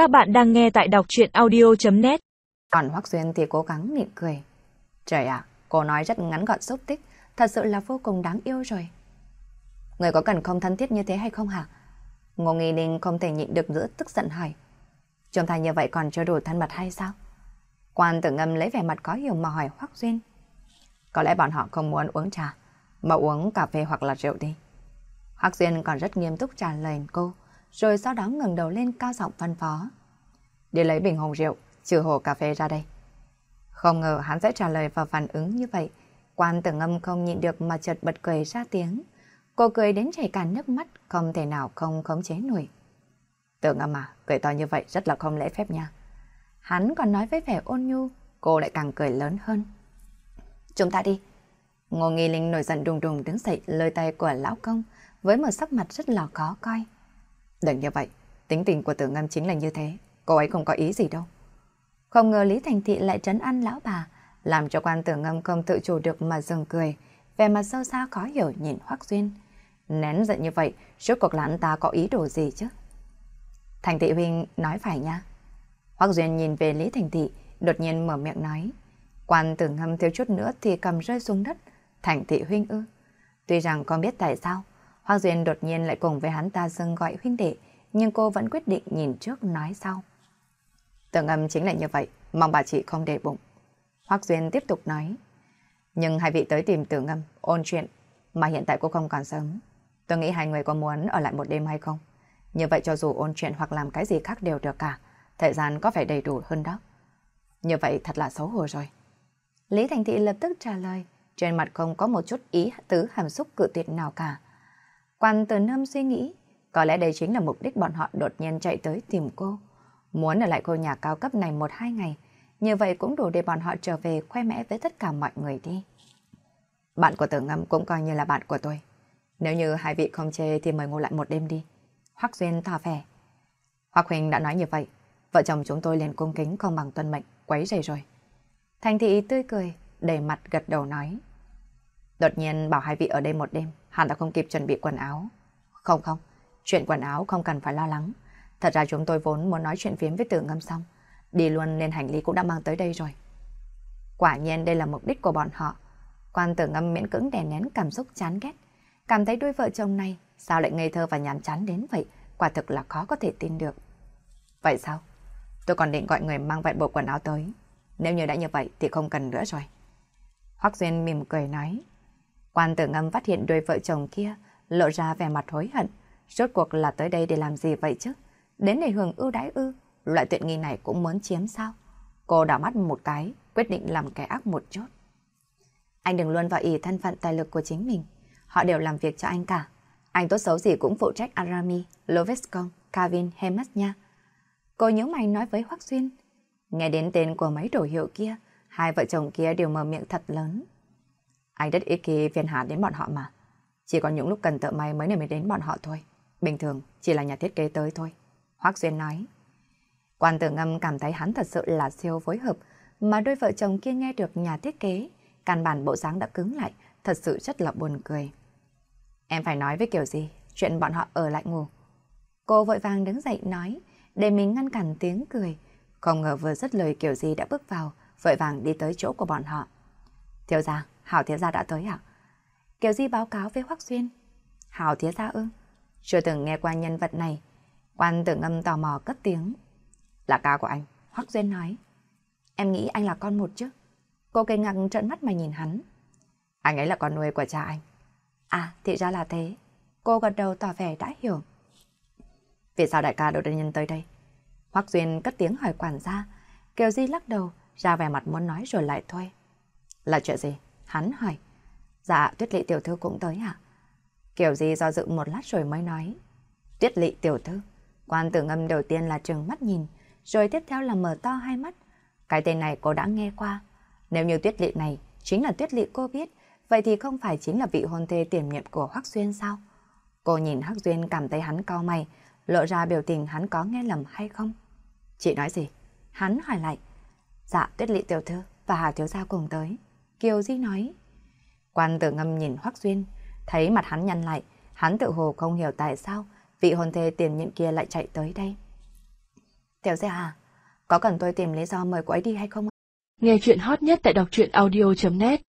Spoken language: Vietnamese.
Các bạn đang nghe tại đọc chuyện audio.net Còn Hoác Duyên thì cố gắng nhịn cười. Trời ạ, cô nói rất ngắn gọn xúc tích, thật sự là vô cùng đáng yêu rồi. Người có cần không thân thiết như thế hay không hả? Ngô Nghi Ninh không thể nhịn được nữa tức giận hỏi. Chúng ta như vậy còn chưa đủ thân mật hay sao? Quan tử ngâm lấy vẻ mặt có hiểu mà hỏi Hoác Duyên. Có lẽ bọn họ không muốn uống trà, mà uống cà phê hoặc là rượu đi. Hoác Duyên còn rất nghiêm túc trả lời cô, rồi sau đó ngẩng đầu lên cao giọng phân phó. Đi lấy bình hồng rượu, trừ hồ cà phê ra đây. Không ngờ hắn sẽ trả lời và phản ứng như vậy. Quan tử ngâm không nhịn được mà chợt bật cười ra tiếng. Cô cười đến chảy cả nước mắt, không thể nào không khống chế nổi. Tử ngâm à, cười to như vậy rất là không lễ phép nha. Hắn còn nói với vẻ ôn nhu, cô lại càng cười lớn hơn. Chúng ta đi. Ngô Nghi Linh nổi giận đùng đùng đứng dậy lôi tay của lão công với một sắc mặt rất là khó coi. Đừng như vậy, tính tình của tử ngâm chính là như thế, cô ấy không có ý gì đâu. Không ngờ Lý Thành Thị lại trấn an lão bà, làm cho quan tử ngâm không tự chủ được mà dừng cười, vẻ mặt sâu xa khó hiểu nhìn Hoắc Duyên. Nén giận như vậy, suốt cuộc là anh ta có ý đồ gì chứ? Thành Thị Huynh nói phải nha. Hoắc Duyên nhìn về Lý Thành Thị, đột nhiên mở miệng nói. Quan tử ngâm thiếu chút nữa thì cầm rơi xuống đất. Thành Thị Huynh ư. Tuy rằng con biết tại sao, Hoác Duyên đột nhiên lại cùng với hắn ta dưng gọi huynh đệ, nhưng cô vẫn quyết định nhìn trước nói sau. Tưởng âm chính là như vậy, mong bà chị không để bụng. Hoác Duyên tiếp tục nói. Nhưng hai vị tới tìm tưởng âm, ôn chuyện, mà hiện tại cô không còn sớm. Tôi nghĩ hai người có muốn ở lại một đêm hay không? Như vậy cho dù ôn chuyện hoặc làm cái gì khác đều được cả, thời gian có vẻ đầy đủ hơn đó. Như vậy thật là xấu hổ rồi. Lý Thành Thị lập tức trả lời, trên mặt không có một chút ý tứ hàm xúc cự tuyệt nào cả. Quan từ nâm suy nghĩ, có lẽ đây chính là mục đích bọn họ đột nhiên chạy tới tìm cô. Muốn ở lại ngôi nhà cao cấp này một hai ngày, như vậy cũng đủ để bọn họ trở về khoe mẽ với tất cả mọi người đi. Bạn của tử ngâm cũng coi như là bạn của tôi. Nếu như hai vị không chê thì mời ngủ lại một đêm đi. Hoắc Duyên thả vẻ. Hoắc Huỳnh đã nói như vậy, vợ chồng chúng tôi liền cung kính không bằng tuân mệnh, quấy rầy rồi. Thành thị tươi cười, đầy mặt gật đầu nói. Đột nhiên bảo hai vị ở đây một đêm, hắn đã không kịp chuẩn bị quần áo. Không không, chuyện quần áo không cần phải lo lắng. Thật ra chúng tôi vốn muốn nói chuyện phiếm với tử ngâm xong. Đi luôn nên hành lý cũng đã mang tới đây rồi. Quả nhiên đây là mục đích của bọn họ. Quan tử ngâm miễn cưỡng đè nén cảm xúc chán ghét. Cảm thấy đôi vợ chồng này sao lại ngây thơ và nhàm chán đến vậy. Quả thực là khó có thể tin được. Vậy sao? Tôi còn định gọi người mang vài bộ quần áo tới. Nếu như đã như vậy thì không cần nữa rồi. Hoác Duyên mỉm cười nói. Quan tử ngâm phát hiện đôi vợ chồng kia lộ ra vẻ mặt hối hận. Rốt cuộc là tới đây để làm gì vậy chứ? Đến để hưởng ưu đãi ư? Loại tiện nghi này cũng muốn chiếm sao? Cô đảo mắt một cái, quyết định làm kẻ ác một chút. Anh đừng luôn vào ý thân phận tài lực của chính mình. Họ đều làm việc cho anh cả. Anh tốt xấu gì cũng phụ trách Arami, Lovescom, Calvin, Hemas nha. Cô nhớ mày nói với Hoác Xuyên. Nghe đến tên của mấy đồ hiệu kia, hai vợ chồng kia đều mở miệng thật lớn. Anh rất ít khi phiền hà đến bọn họ mà. Chỉ có những lúc cần tợ may mới nên mới đến bọn họ thôi. Bình thường chỉ là nhà thiết kế tới thôi. Hoác Duyên nói. Quan tử ngâm cảm thấy hắn thật sự là siêu phối hợp, mà đôi vợ chồng kia nghe được nhà thiết kế, căn bản bộ dáng đã cứng lại, thật sự rất là buồn cười. Em phải nói với kiểu gì, chuyện bọn họ ở lại ngủ. Cô vội vàng đứng dậy nói, để mình ngăn cản tiếng cười. Không ngờ vừa dứt lời kiểu gì đã bước vào, vội vàng đi tới chỗ của bọn họ. Thiếu gia, Hảo Thiếu Gia đã tới ạ. Kiều Di báo cáo với Hoắc Xuyên. Hảo Thiếu Gia ư? Chưa từng nghe qua nhân vật này. Quan tử ngâm tò mò cất tiếng. Là ca của anh, Hoắc Xuyên nói. Em nghĩ anh là con một chứ? Cô kinh ngạc trợn mắt mà nhìn hắn. Anh ấy là con nuôi của cha anh. À, thì ra là thế. Cô gật đầu tỏ vẻ đã hiểu. Vì sao đại ca đột nhiên tới đây? Hoắc Duyên cất tiếng hỏi quản gia. Kiều Di lắc đầu, ra vẻ mặt muốn nói rồi lại thôi. Là chuyện gì? Hắn hỏi. Dạ, tuyết lị tiểu thư cũng tới hả? Kiểu gì do dự một lát rồi mới nói. Tuyết lị tiểu thư. Quan tử ngâm đầu tiên là trừng mắt nhìn, rồi tiếp theo là mở to hai mắt. Cái tên này cô đã nghe qua. Nếu như tuyết lị này chính là tuyết lị cô biết, vậy thì không phải chính là vị hôn thê tiền nhiệm của Hoắc Xuyên sao? Cô nhìn Hắc Duyên cảm thấy hắn cau mày, lộ ra biểu tình hắn có nghe lầm hay không? Chị nói gì? Hắn hỏi lại. Dạ, tuyết lị tiểu thư và Hà thiếu gia cùng tới. Kiều Di nói. Quan tử ngâm nhìn Hoắc Duyên, thấy mặt hắn nhăn lại, hắn tự hồ không hiểu tại sao vị hôn thê tiền nhiệm kia lại chạy tới đây. Tiểu Diệp à, có cần tôi tìm lý do mời cô ấy đi hay không? Nghe chuyện hot nhất tại đọc truyện audio.net